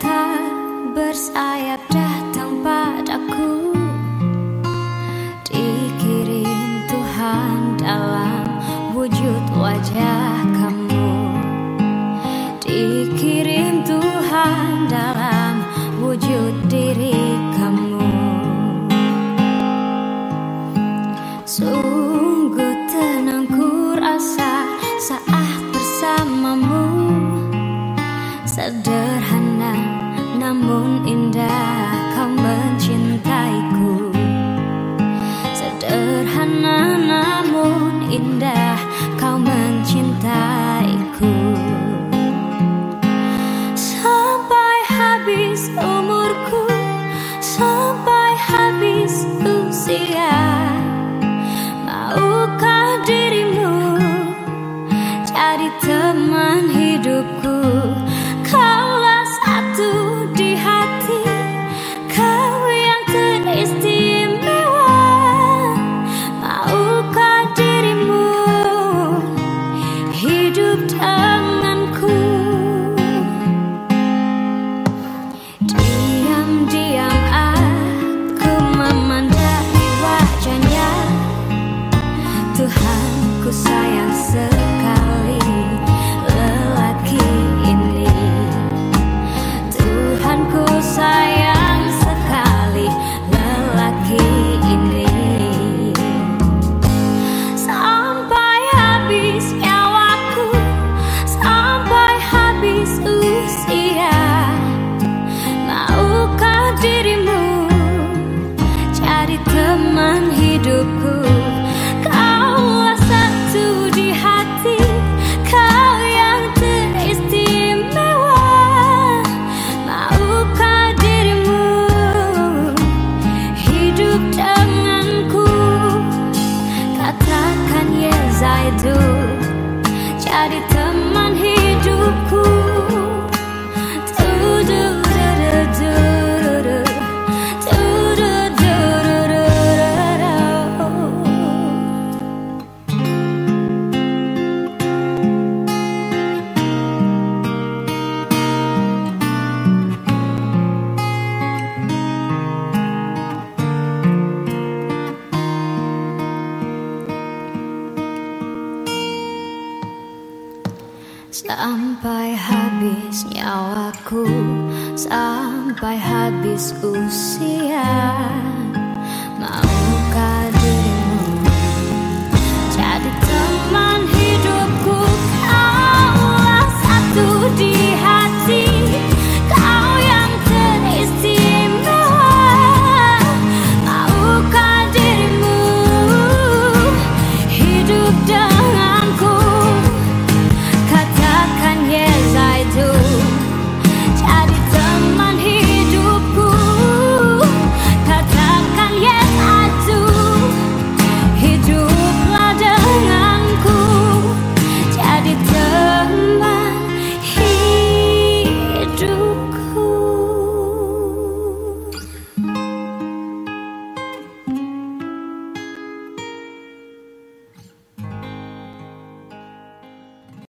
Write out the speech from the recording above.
Tak bersayap datang padaku. Dikirim Tuhan dalam wujud wajah kamu. Dikirim Tuhan dalam wujud diri kamu. Suruh sederhana namun indah kau mencintaiku. Sederhana science. Sampai habis nyawaku Sampai habis usia